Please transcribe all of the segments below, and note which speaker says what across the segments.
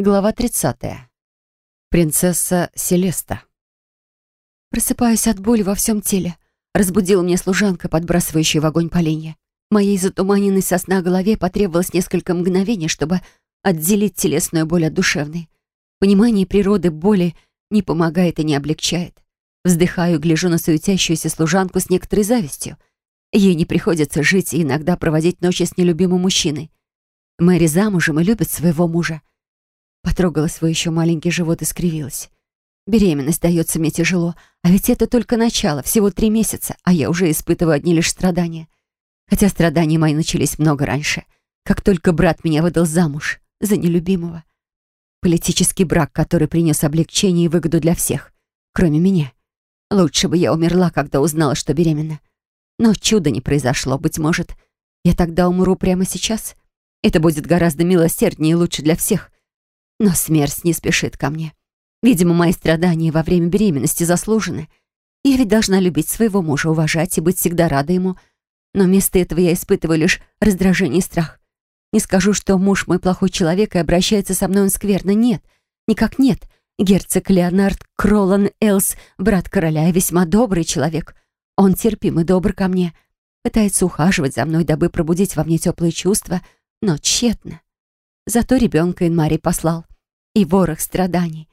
Speaker 1: Глава 30. Принцесса Селеста. Просыпаюсь от боли во всем теле. Разбудила меня служанка, подбрасывающая в огонь поленья. Моей затуманенной сосна голове потребовалось несколько мгновений, чтобы отделить телесную боль от душевной. Понимание природы боли не помогает и не облегчает. Вздыхаю, гляжу на суетящуюся служанку с некоторой завистью. Ей не приходится жить и иногда проводить ночи с нелюбимым мужчиной. Мэри замужем и любит своего мужа. Потрогала свой еще маленький живот и скривилась. Беременность дается мне тяжело, а ведь это только начало, всего три месяца, а я уже испытываю одни лишь страдания. Хотя страдания мои начались много раньше, как только брат меня выдал замуж за нелюбимого. Политический брак, который принес облегчение и выгоду для всех, кроме меня. Лучше бы я умерла, когда узнала, что беременна. Но чуда не произошло, быть может, я тогда умру прямо сейчас. Это будет гораздо милосерднее и лучше для всех, но смерть не спешит ко мне. Видимо, мои страдания во время беременности заслужены. Я ведь должна любить своего мужа, уважать и быть всегда рада ему. Но вместо этого я испытываю лишь раздражение и страх. Не скажу, что муж мой плохой человек и обращается со мной он скверно. Нет, никак нет. Герцог Леонард Кролан Элс, брат короля, весьма добрый человек. Он терпим и добр ко мне. Пытается ухаживать за мной, дабы пробудить во мне теплые чувства, но тщетно. Зато ребенка Инмарий послал. И ворох страданий.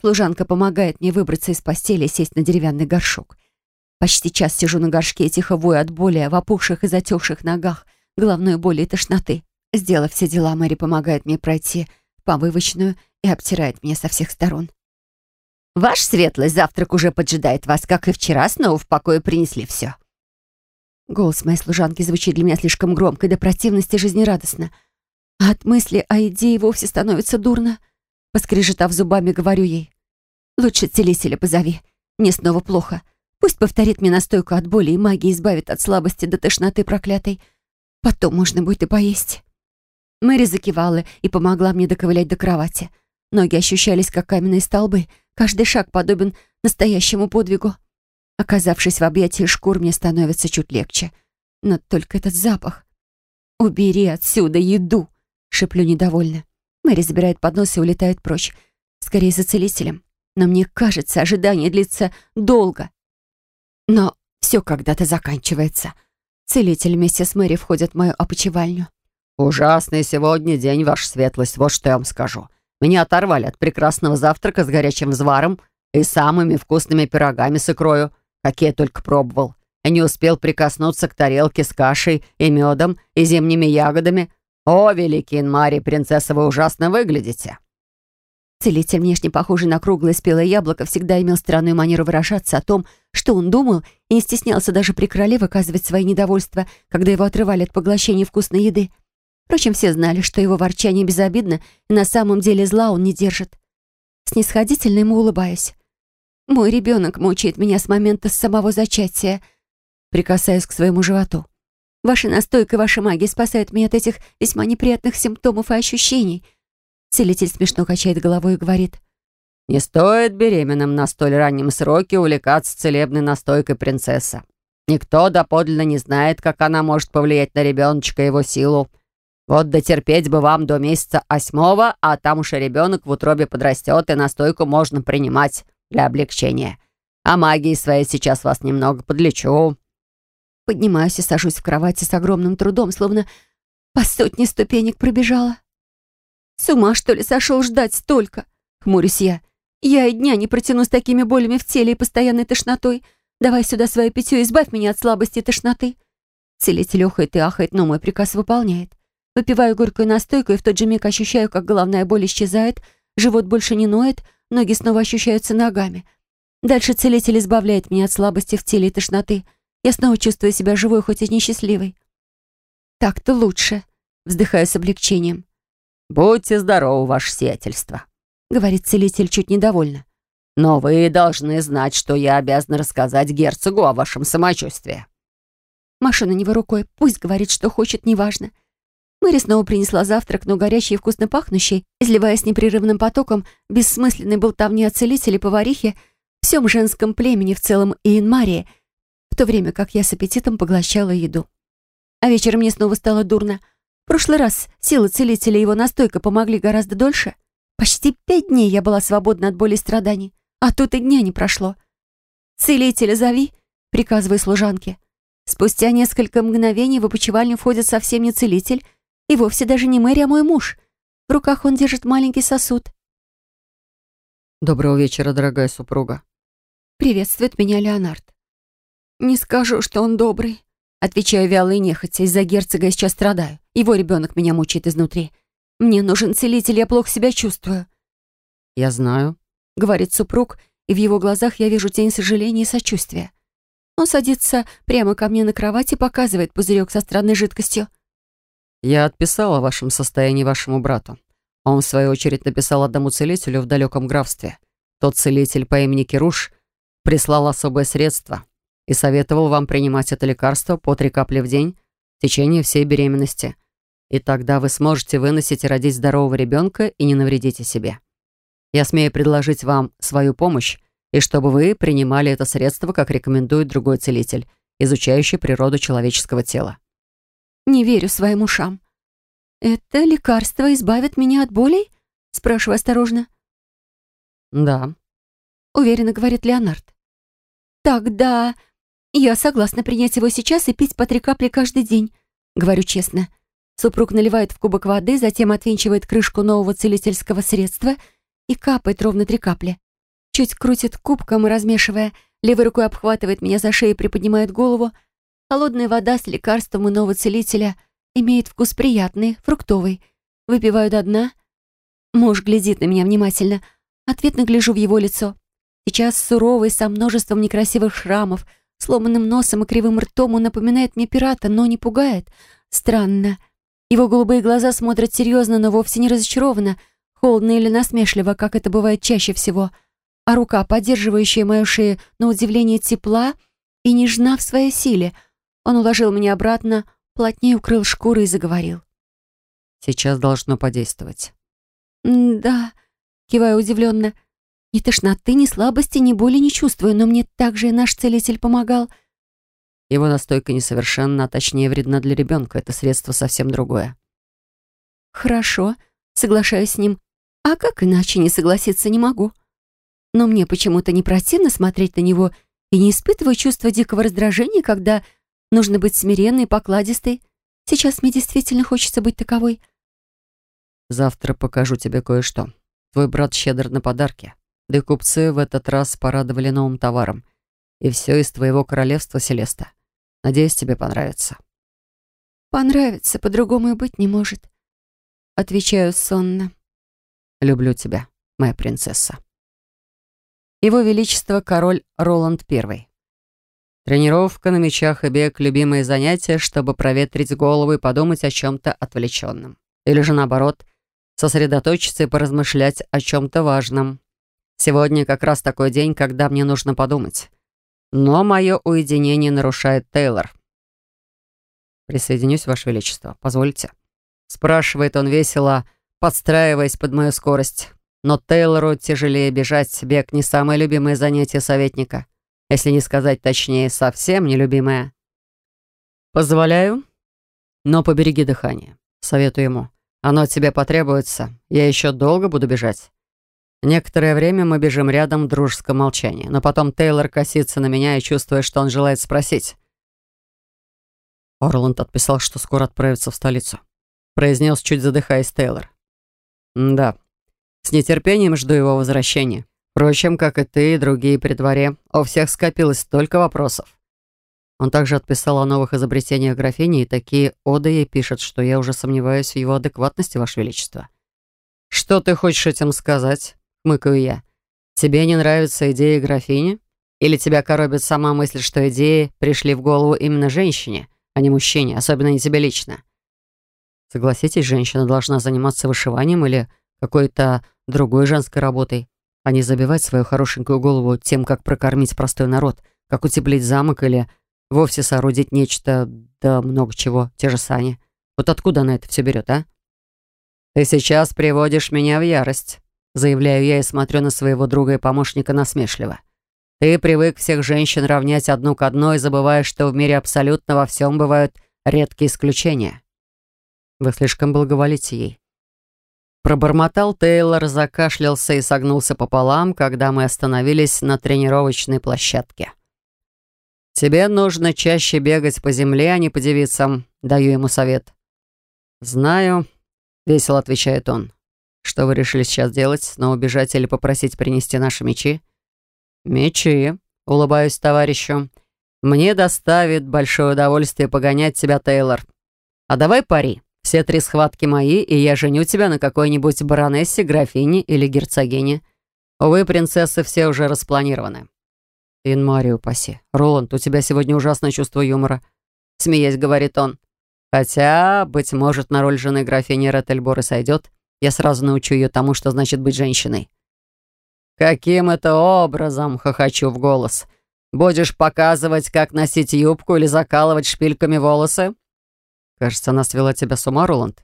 Speaker 1: Служанка помогает мне выбраться из постели и сесть на деревянный горшок. Почти час сижу на горшке и тихо вою от боли в опухших и затекших ногах, головной боли и тошноты. Сделав все дела, Мэри помогает мне пройти помывочную и обтирает меня со всех сторон. «Ваш светлость, завтрак уже поджидает вас, как и вчера, снова в покое принесли все». Голос моей служанки звучит для меня слишком громко и до противности жизнерадостно — а от мысли о идее вовсе становится дурно. Поскрежетав зубами, говорю ей. «Лучше целителя позови. Мне снова плохо. Пусть повторит мне настойку от боли и магии избавит от слабости до тошноты проклятой. Потом можно будет и поесть». Мэри закивала и помогла мне доковылять до кровати. Ноги ощущались, как каменные столбы. Каждый шаг подобен настоящему подвигу. Оказавшись в объятии шкур, мне становится чуть легче. Но только этот запах. «Убери отсюда еду!» Шеплю недовольно. Мэри забирает поднос и улетает прочь. Скорее за целителем. Но мне кажется, ожидание длится долго. Но все когда-то заканчивается. Целитель вместе с Мэри входит в мою опочивальню.
Speaker 2: «Ужасный сегодня день, ваша светлость, вот что я вам скажу. Меня оторвали от прекрасного завтрака с горячим взваром и самыми вкусными пирогами с икрою, какие я только пробовал. Я не успел прикоснуться к тарелке с кашей и медом и зимними ягодами, «О, великий Инмари, принцесса, вы ужасно выглядите!»
Speaker 1: Целитель, внешне похожий на круглое спелое яблоко, всегда имел странную манеру выражаться о том, что он думал, и не стеснялся даже при короле выказывать свои недовольства, когда его отрывали от поглощения вкусной еды. Впрочем, все знали, что его ворчание безобидно, и на самом деле зла он не держит. Снисходительно ему улыбаясь. «Мой ребенок мучает меня с момента самого зачатия», прикасаясь к своему животу. Ваша настойка и ваша магия спасают меня от этих весьма неприятных симптомов и ощущений». Целитель смешно качает головой и говорит.
Speaker 2: «Не стоит беременным на столь раннем сроке увлекаться целебной настойкой принцесса. Никто доподлинно не знает, как она может повлиять на ребеночка и его силу. Вот дотерпеть бы вам до месяца восьмого, а там уж и ребенок в утробе подрастет, и настойку можно принимать для облегчения. А магии своей сейчас вас немного подлечу».
Speaker 1: Поднимаюсь и сажусь в кровати с огромным трудом, словно по сотне ступенек пробежала. «С ума, что ли, сошел ждать столько?» — хмурюсь я. «Я и дня не протяну с такими болями в теле и постоянной тошнотой. Давай сюда свое питье, избавь меня от слабости и тошноты». Целитель охает и ахает, но мой приказ выполняет. Выпиваю горькую настойку и в тот же миг ощущаю, как головная боль исчезает, живот больше не ноет, ноги снова ощущаются ногами. Дальше целитель избавляет меня от слабости в теле и тошноты — я снова чувствую себя живой, хоть и несчастливой. «Так-то лучше», — вздыхаю с облегчением.
Speaker 2: «Будьте здоровы, ваше сиятельство», —
Speaker 1: говорит целитель чуть недовольно.
Speaker 2: «Но вы должны знать, что я обязан рассказать герцогу о вашем самочувствии».
Speaker 1: Машу на него рукой. Пусть говорит, что хочет, неважно. Мэри снова принесла завтрак, но горячий и вкусно пахнущий, изливаясь непрерывным потоком, бессмысленной болтовни о целителе, поварихе, всем женском племени в целом и Инмарии — в то время как я с аппетитом поглощала еду. А вечером мне снова стало дурно. В прошлый раз силы целителя и его настойка помогли гораздо дольше. Почти пять дней я была свободна от боли и страданий, а тут и дня не прошло. «Целителя зови», — приказываю служанке. Спустя несколько мгновений в опочивальню входит совсем не целитель, и вовсе даже не Мэри, а мой муж. В руках он держит маленький сосуд.
Speaker 2: «Доброго вечера, дорогая супруга».
Speaker 1: Приветствует меня Леонард. «Не скажу, что он добрый», — отвечаю вяло и нехотя. Из-за герцога я сейчас страдаю. Его ребенок меня мучает изнутри. Мне нужен целитель, я плохо себя чувствую.
Speaker 2: «Я знаю», —
Speaker 1: говорит супруг, и в его глазах я вижу тень сожаления и сочувствия. Он садится прямо ко мне на кровать и показывает пузырек со странной жидкостью.
Speaker 2: «Я отписал о вашем состоянии вашему брату. Он, в свою очередь, написал одному целителю в далеком графстве. Тот целитель по имени Кируш прислал особое средство и советовал вам принимать это лекарство по три капли в день в течение всей беременности. И тогда вы сможете выносить и родить здорового ребенка и не навредите себе. Я смею предложить вам свою помощь, и чтобы вы принимали это средство, как рекомендует другой целитель, изучающий природу человеческого тела.
Speaker 1: Не верю своим ушам. «Это лекарство избавит меня от болей?» Спрашиваю осторожно.
Speaker 2: «Да», —
Speaker 1: уверенно говорит Леонард. «Тогда я согласна принять его сейчас и пить по три капли каждый день», — говорю честно. Супруг наливает в кубок воды, затем отвинчивает крышку нового целительского средства и капает ровно три капли. Чуть крутит кубком и размешивая, левой рукой обхватывает меня за шею и приподнимает голову. Холодная вода с лекарством иного целителя имеет вкус приятный, фруктовый. Выпиваю до дна. Муж глядит на меня внимательно. Ответно гляжу в его лицо. Сейчас суровый, со множеством некрасивых шрамов, сломанным носом и кривым ртом он напоминает мне пирата, но не пугает. Странно. Его голубые глаза смотрят серьезно, но вовсе не разочарованно, холодно или насмешливо, как это бывает чаще всего. А рука, поддерживающая мою шею, на удивление тепла и нежна в своей силе. Он уложил меня обратно, плотнее укрыл шкурой и заговорил.
Speaker 2: «Сейчас должно подействовать».
Speaker 1: «Да», — киваю удивленно. «Ни тошноты, ни слабости, ни боли не чувствую, но мне также и наш целитель помогал».
Speaker 2: Его настойка несовершенна, а точнее вредна для ребенка. Это средство совсем другое.
Speaker 1: Хорошо, соглашаюсь с ним. А как иначе не согласиться не могу. Но мне почему-то не противно смотреть на него и не испытываю чувства дикого раздражения, когда нужно быть смиренной и покладистой. Сейчас мне действительно хочется быть таковой.
Speaker 2: Завтра покажу тебе кое-что. Твой брат щедр на подарки. Да и купцы в этот раз порадовали новым товаром. И все из твоего королевства, Селеста. Надеюсь, тебе понравится».
Speaker 1: «Понравится, по-другому и быть не может», — отвечаю сонно.
Speaker 2: «Люблю тебя, моя принцесса». Его Величество король Роланд I. Тренировка на мечах и бег — любимые занятия, чтобы проветрить голову и подумать о чем-то отвлеченном. Или же наоборот, сосредоточиться и поразмышлять о чем-то важном. Сегодня как раз такой день, когда мне нужно подумать. Но мое уединение нарушает Тейлор. «Присоединюсь, Ваше Величество. Позвольте?» Спрашивает он весело, подстраиваясь под мою скорость. Но Тейлору тяжелее бежать. Бег не самое любимое занятие советника. Если не сказать точнее, совсем нелюбимое. «Позволяю, но побереги дыхание. Советую ему. Оно тебе потребуется. Я еще долго буду бежать. Некоторое время мы бежим рядом в дружеском молчании, но потом Тейлор косится на меня и чувствует, что он желает спросить. Орланд отписал, что скоро отправится в столицу. Произнес, чуть задыхаясь Тейлор. «Да, с нетерпением жду его возвращения. Впрочем, как и ты и другие при дворе, у всех скопилось столько вопросов». Он также отписал о новых изобретениях графини, и такие оды ей пишет, что я уже сомневаюсь в его адекватности, Ваше Величество. «Что ты хочешь этим сказать?» — хмыкаю я. «Тебе не нравится идея графини? Или тебя коробит сама мысль, что идеи пришли в голову именно женщине, а не мужчине, особенно не тебе лично?» Согласитесь, женщина должна заниматься вышиванием или какой-то другой женской работой, а не забивать свою хорошенькую голову тем, как прокормить простой народ, как утеплить замок или вовсе соорудить нечто, да много чего, те же сани. Вот откуда она это все берет, а? Ты сейчас приводишь меня в ярость. Заявляю я и смотрю на своего друга и помощника насмешливо. Ты привык всех женщин равнять одну к одной, забывая, что в мире абсолютно во всем бывают редкие исключения. Вы слишком благоволите ей. Пробормотал Тейлор, закашлялся и согнулся пополам, когда мы остановились на тренировочной площадке. «Тебе нужно чаще бегать по земле, а не по девицам», — даю ему совет. «Знаю», — весело отвечает он. «Что вы решили сейчас делать? Снова бежать или попросить принести наши мечи?» «Мечи», — улыбаюсь товарищу. «Мне доставит большое удовольствие погонять тебя, Тейлор. А давай пари. Все три схватки мои, и я женю тебя на какой-нибудь баронессе, графине или герцогине. Увы, принцессы все уже распланированы». «Инмарио, упаси. Роланд, у тебя сегодня ужасное чувство юмора», — смеясь говорит он. «Хотя, быть может, на роль жены графини Реттельбор сойдет. Я сразу научу ее тому, что значит быть женщиной». «Каким это образом?» — хохочу в голос. «Будешь показывать, как носить юбку или закалывать шпильками волосы?» «Кажется, она свела тебя с ума, Роланд?»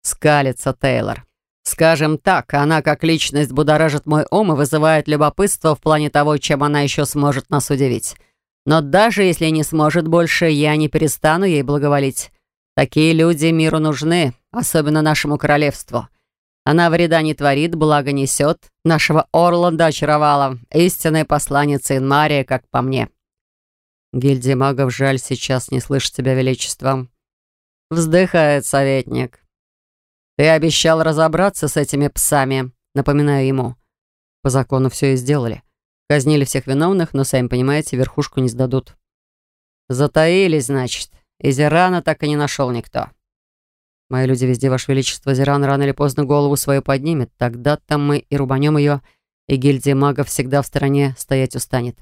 Speaker 2: Скалится Тейлор. «Скажем так, она как личность будоражит мой ум и вызывает любопытство в плане того, чем она еще сможет нас удивить. Но даже если не сможет больше, я не перестану ей благоволить. Такие люди миру нужны, особенно нашему королевству. Она вреда не творит, благо несет. Нашего Орланда очаровала. Истинная посланница Инмария, как по мне. Гильдия магов жаль сейчас не слышит тебя величеством. Вздыхает советник. Ты обещал разобраться с этими псами, напоминаю ему. По закону все и сделали. Казнили всех виновных, но, сами понимаете, верхушку не сдадут. Затаились, значит. И Зирана так и не нашел никто. Мои люди везде, Ваше Величество, Зиран рано или поздно голову свою поднимет. Тогда-то мы и рубанем ее, и гильдия магов всегда в стороне стоять устанет.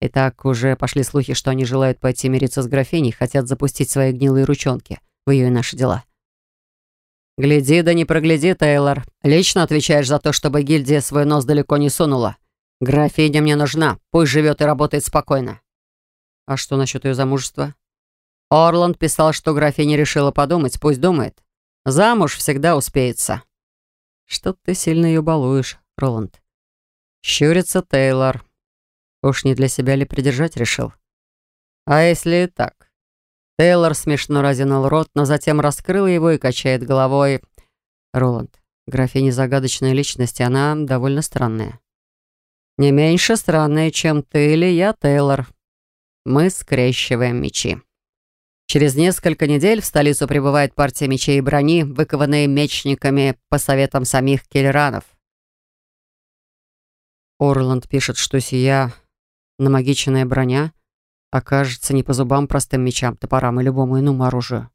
Speaker 2: И так уже пошли слухи, что они желают пойти мириться с графиней, хотят запустить свои гнилые ручонки в ее и наши дела. «Гляди да не прогляди, Тейлор. Лично отвечаешь за то, чтобы гильдия свой нос далеко не сунула. Графиня мне нужна, пусть живет и работает спокойно». «А что насчет ее замужества?» Орланд писал, что графиня решила подумать, пусть думает. Замуж всегда успеется. Что ты сильно ее балуешь, Роланд. Щурится Тейлор. Уж не для себя ли придержать решил? А если и так? Тейлор смешно разинул рот, но затем раскрыл его и качает головой. Роланд, графиня загадочная личность, и она довольно странная. Не меньше странная, чем ты или я, Тейлор. Мы скрещиваем мечи. Через несколько недель в столицу прибывает партия мечей и брони, выкованные мечниками по советам самих келеранов. Орланд пишет, что сия намагиченная броня окажется не по зубам простым мечам, топорам и любому иному оружию.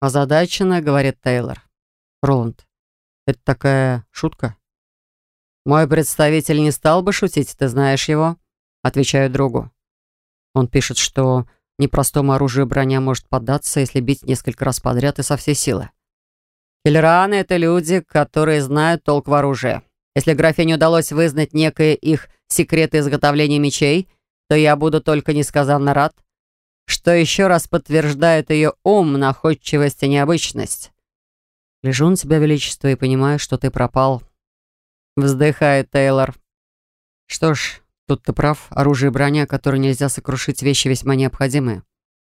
Speaker 2: Озадаченно, говорит Тейлор. Роланд, это такая шутка? Мой представитель не стал бы шутить, ты знаешь его? Отвечаю другу. Он пишет, что Непростому оружию броня может поддаться, если бить несколько раз подряд и со всей силы. Киллераны — это люди, которые знают толк в оружии. Если графине удалось вызнать некое их секреты изготовления мечей, то я буду только несказанно рад, что еще раз подтверждает ее ум, находчивость и необычность. Лежу на тебя, Величество, и понимаю, что ты пропал. Вздыхает Тейлор. Что ж, Тут ты прав. Оружие и броня, которые нельзя сокрушить, вещи весьма необходимые.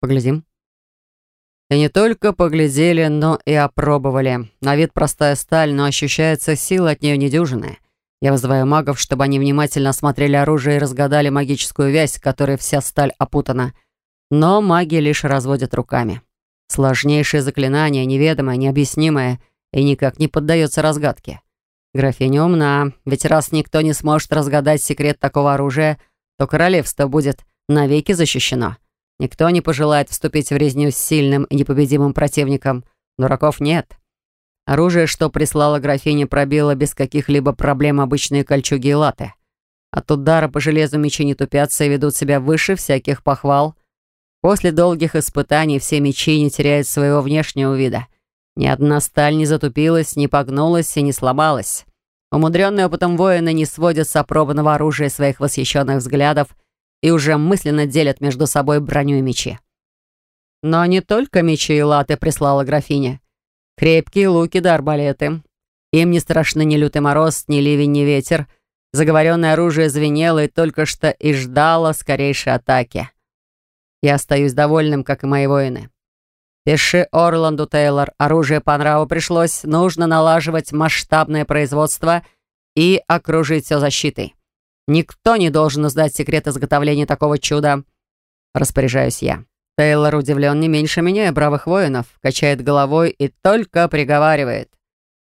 Speaker 2: Поглядим. И не только поглядели, но и опробовали. На вид простая сталь, но ощущается сила от нее недюжинная. Я вызываю магов, чтобы они внимательно осмотрели оружие и разгадали магическую вязь, которой вся сталь опутана. Но маги лишь разводят руками. Сложнейшее заклинание, неведомое, необъяснимое и никак не поддается разгадке. Графиня умна, ведь раз никто не сможет разгадать секрет такого оружия, то королевство будет навеки защищено. Никто не пожелает вступить в резню с сильным и непобедимым противником. Дураков нет. Оружие, что прислала графиня, пробило без каких-либо проблем обычные кольчуги и латы. От удара по железу мечи не тупятся и ведут себя выше всяких похвал. После долгих испытаний все мечи не теряют своего внешнего вида — ни одна сталь не затупилась, не погнулась и не сломалась. Умудренные опытом воины не сводят с опробанного оружия своих восхищенных взглядов и уже мысленно делят между собой броню и мечи. Но не только мечи и латы прислала графиня. Крепкие луки да арбалеты. Им не страшны ни лютый мороз, ни ливень, ни ветер. Заговоренное оружие звенело и только что и ждало скорейшей атаки. Я остаюсь довольным, как и мои воины. Пиши Орланду Тейлор, оружие по нраву пришлось, нужно налаживать масштабное производство и окружить все защитой. Никто не должен узнать секрет изготовления такого чуда. Распоряжаюсь я. Тейлор удивлен не меньше меня и бравых воинов, качает головой и только приговаривает.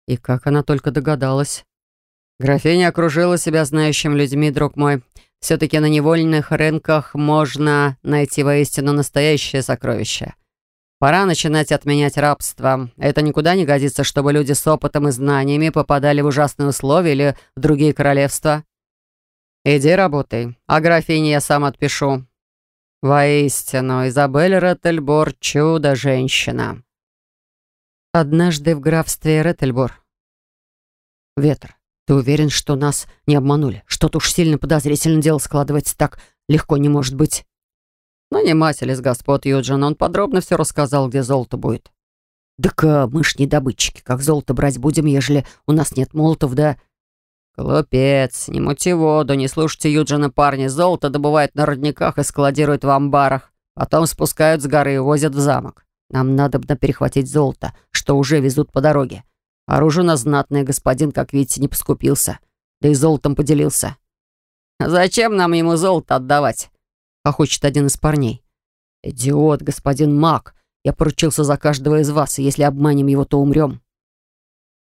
Speaker 2: И как она только догадалась. Графиня окружила себя знающими людьми, друг мой. Все-таки на невольных рынках можно найти воистину настоящее сокровище. Пора начинать отменять рабство. Это никуда не годится, чтобы люди с опытом и знаниями попадали в ужасные условия или в другие королевства. Иди работай, а графине я сам отпишу. Воистину, Изабель Реттельбор — чудо-женщина. Однажды в графстве Реттельбор. Ветер, ты уверен, что нас не обманули? Что-то уж сильно подозрительно дело складывается так легко не может быть. Наниматель из господ Юджин, он подробно все рассказал, где золото будет. «Так а, мы ж не добытчики. Как золото брать будем, ежели у нас нет молотов, да...» «Глупец, не мути воду, не слушайте Юджина, парни. Золото добывают на родниках и складируют в амбарах. Потом спускают с горы и возят в замок. Нам надо бы перехватить золото, что уже везут по дороге. Оружие у знатное, господин, как видите, не поскупился. Да и золотом поделился». «Зачем нам ему золото отдавать?» Хохочет один из парней. «Идиот, господин Мак! Я поручился за каждого из вас, и если обманем его, то умрем».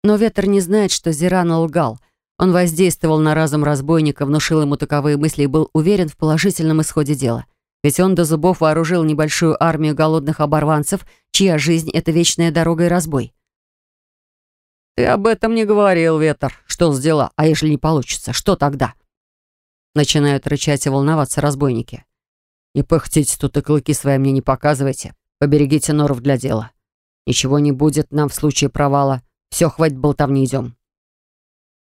Speaker 2: Но Ветер не знает, что Зиран лгал. Он воздействовал на разум разбойника, внушил ему таковые мысли и был уверен в положительном исходе дела. Ведь он до зубов вооружил небольшую армию голодных оборванцев, чья жизнь — это вечная дорога и разбой. «Ты об этом не говорил, Ветер. Что с дела? А если не получится, что тогда?» Начинают рычать и волноваться разбойники. Не пыхтите тут и клыки свои мне не показывайте. Поберегите норов для дела. Ничего не будет нам в случае провала. Все, хватит болтовни, идем.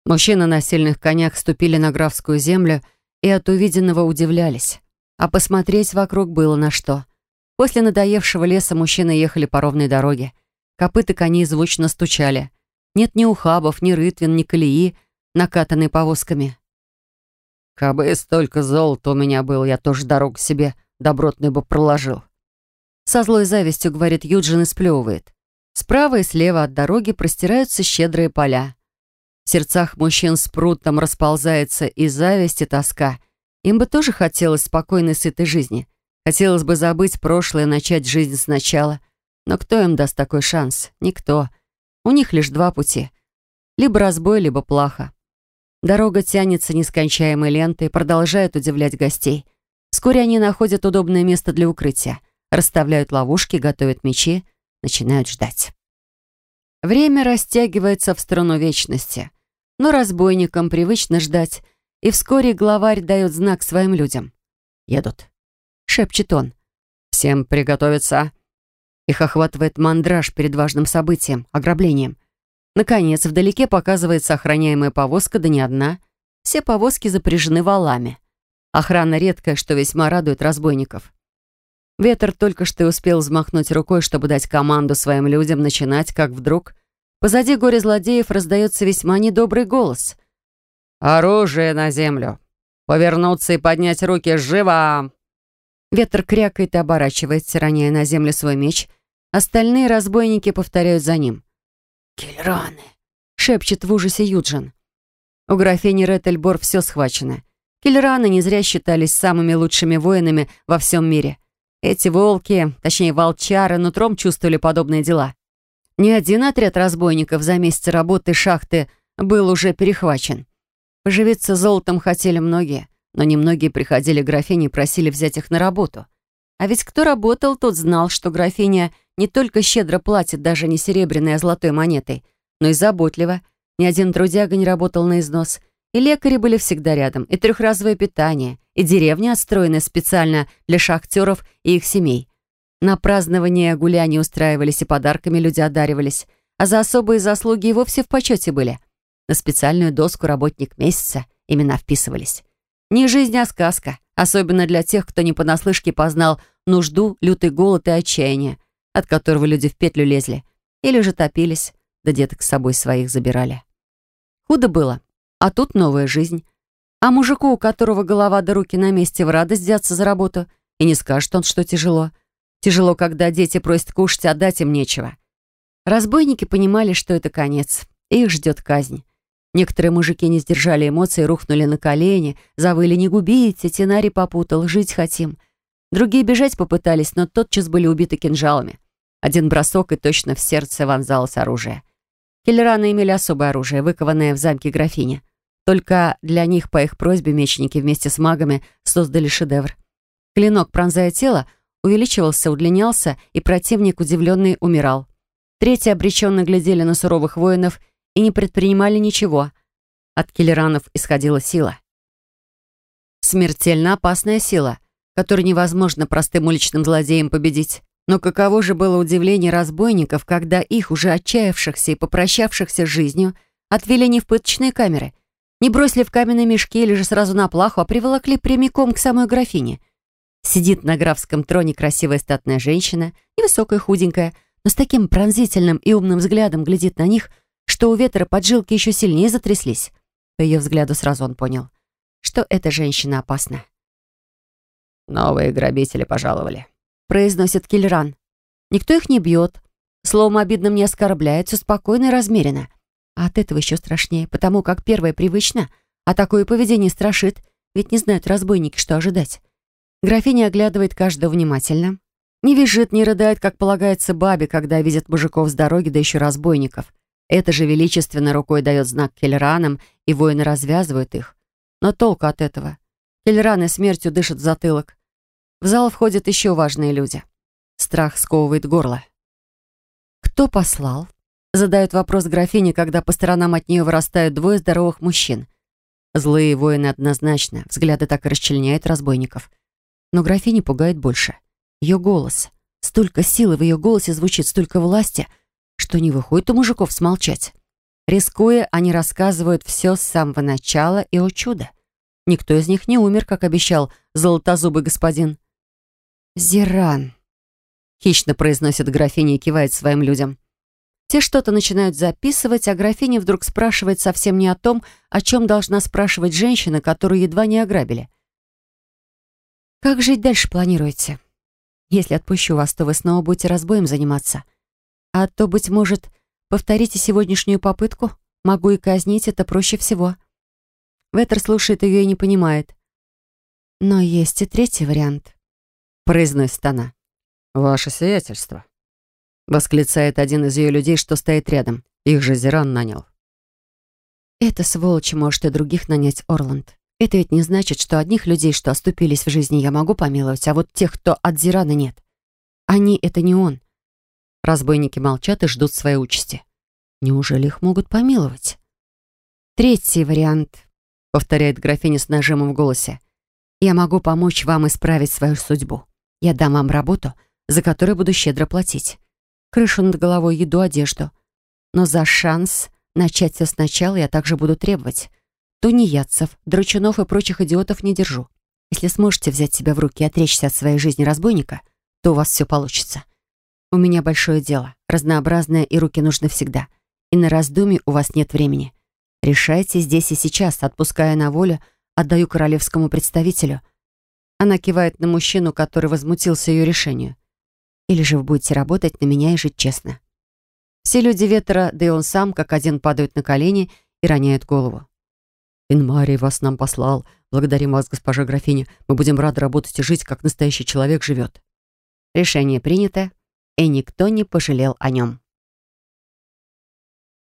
Speaker 2: Мужчины на сильных конях ступили на графскую землю и от увиденного удивлялись. А посмотреть вокруг было на что. После надоевшего леса мужчины ехали по ровной дороге. Копыта коней звучно стучали. Нет ни ухабов, ни рытвин, ни колеи, накатанной повозками. Кабы столько золота у меня было, я тоже дорогу себе добротную бы проложил. Со злой завистью, говорит Юджин и сплевывает. Справа и слева от дороги простираются щедрые поля. В сердцах мужчин с прутом расползается и зависть, и тоска. Им бы тоже хотелось спокойной, сытой жизни. Хотелось бы забыть прошлое и начать жизнь сначала. Но кто им даст такой шанс? Никто. У них лишь два пути. Либо разбой, либо плаха. Дорога тянется нескончаемой лентой продолжает удивлять гостей. Вскоре они находят удобное место для укрытия, расставляют ловушки, готовят мечи, начинают ждать. Время растягивается в сторону вечности, но разбойникам привычно ждать, и вскоре главарь дает знак своим людям. «Едут», — шепчет он. «Всем приготовиться». Их охватывает мандраж перед важным событием, ограблением — Наконец, вдалеке показывается охраняемая повозка, да не одна. Все повозки запряжены валами. Охрана редкая, что весьма радует разбойников. Ветер только что успел взмахнуть рукой, чтобы дать команду своим людям начинать, как вдруг позади горе-злодеев раздается весьма недобрый голос. «Оружие на землю! Повернуться и поднять руки! Живо!» Ветер крякает и оборачивается, роняя на землю свой меч. Остальные разбойники повторяют за ним.
Speaker 1: «Кельраны!» — шепчет в ужасе Юджин.
Speaker 2: У графини Реттельбор все схвачено. Кельраны не зря считались самыми лучшими воинами во всем мире. Эти волки, точнее волчары, нутром чувствовали подобные дела. Ни один отряд разбойников за месяц работы шахты был уже перехвачен. Поживиться золотом хотели многие, но немногие приходили к графине и просили взять их на работу. А ведь кто работал, тот знал, что графиня не только щедро платит даже не серебряной, а золотой монетой, но и заботливо. Ни один трудяга не работал на износ. И лекари были всегда рядом, и трехразовое питание, и деревня, отстроенная специально для шахтеров и их семей. На празднование гуляния устраивались и подарками люди одаривались, а за особые заслуги и вовсе в почете были. На специальную доску «Работник месяца» имена вписывались. Не жизнь, а сказка, особенно для тех, кто не понаслышке познал нужду, лютый голод и отчаяние – от которого люди в петлю лезли, или же топились, да деток с собой своих забирали. Худо было, а тут новая жизнь. А мужику, у которого голова до руки на месте, в радость взяться за работу, и не скажет он, что тяжело.
Speaker 1: Тяжело, когда дети просят кушать, а дать им нечего. Разбойники понимали, что это конец, и их ждет казнь. Некоторые мужики не сдержали эмоций, рухнули на колени, завыли «не губите», Тинари попутал, жить хотим. Другие бежать попытались, но тотчас были убиты кинжалами. Один бросок, и точно в сердце вонзалось оружие. Киллераны имели особое оружие, выкованное в замке графини. Только для них, по их просьбе, мечники вместе с магами создали шедевр. Клинок, пронзая тело, увеличивался, удлинялся, и противник, удивленный, умирал. Третьи обреченно глядели на суровых воинов и не предпринимали ничего. От киллеранов исходила сила. Смертельно опасная сила, которую невозможно простым уличным злодеям победить. Но каково же было удивление разбойников, когда их, уже отчаявшихся и попрощавшихся с жизнью, отвели не в пыточные камеры, не бросили в каменные мешки или же сразу на плаху, а приволокли прямиком к самой графине. Сидит на графском троне красивая статная женщина, невысокая, худенькая, но с таким пронзительным и умным взглядом глядит на них, что у ветра поджилки еще сильнее затряслись. По ее взгляду сразу он понял, что эта женщина опасна.
Speaker 2: «Новые грабители пожаловали», —
Speaker 1: произносит Кильран. Никто их не бьет, словом обидным не оскорбляет, все спокойно и размеренно. А от этого еще страшнее, потому как первое привычно, а такое поведение страшит, ведь не знают разбойники, что ожидать. Графиня оглядывает каждого внимательно. Не визжит, не рыдает, как полагается бабе, когда видит мужиков с дороги, да еще разбойников. Это же величественно рукой дает знак кельранам, и воины развязывают их. Но толку от этого? Кельраны смертью дышат затылок. В зал входят еще важные люди. Страх сковывает горло. «Кто послал?» Задают вопрос графине, когда по сторонам от нее вырастают двое здоровых мужчин. Злые воины однозначно, взгляды так и расчленяют разбойников. Но графиня пугает больше. Ее голос. Столько силы в ее голосе звучит, столько власти — что не выходит у мужиков смолчать. Рискуя, они рассказывают все с самого начала и о чудо. Никто из них не умер, как обещал золотозубый господин. «Зиран», — хищно произносит графиня и кивает своим людям. Те что-то начинают записывать, а графиня вдруг спрашивает совсем не о том, о чем должна спрашивать женщина, которую едва не ограбили. «Как жить дальше планируете? Если отпущу вас, то вы снова будете разбоем заниматься. А то, быть может, повторите сегодняшнюю попытку? Могу и казнить, это проще всего. Ветер слушает ее и не понимает. Но есть и третий вариант, произносит она.
Speaker 2: «Ваше сиятельство», — восклицает один из ее людей, что стоит рядом. Их же Зиран нанял.
Speaker 1: «Это сволочь может и других нанять, Орланд. Это ведь не значит, что одних людей, что оступились в жизни, я могу помиловать, а вот тех, кто от Зирана нет. Они — это не он. Разбойники молчат и ждут своей участи. Неужели их могут помиловать? Третий вариант, повторяет графиня с нажимом в голосе. Я могу помочь вам исправить свою судьбу. Я дам вам работу, за которую буду щедро платить. Крышу над головой, еду, одежду. Но за шанс начать все сначала я также буду требовать. Тунеядцев, драчунов и прочих идиотов не держу. Если сможете взять себя в руки и отречься от своей жизни разбойника, то у вас все получится. У меня большое дело, разнообразное, и руки нужны всегда. И на раздумье у вас нет времени. Решайте здесь и сейчас, отпуская на волю, отдаю королевскому представителю. Она кивает на мужчину, который возмутился ее решению. Или же вы будете работать на меня и жить честно. Все люди ветра, да и он сам, как один падают на колени и роняют голову.
Speaker 2: «Инмарий вас нам послал. Благодарим вас, госпожа графиня. Мы будем рады работать и жить, как настоящий человек живет».
Speaker 1: Решение принято и никто не пожалел о нем.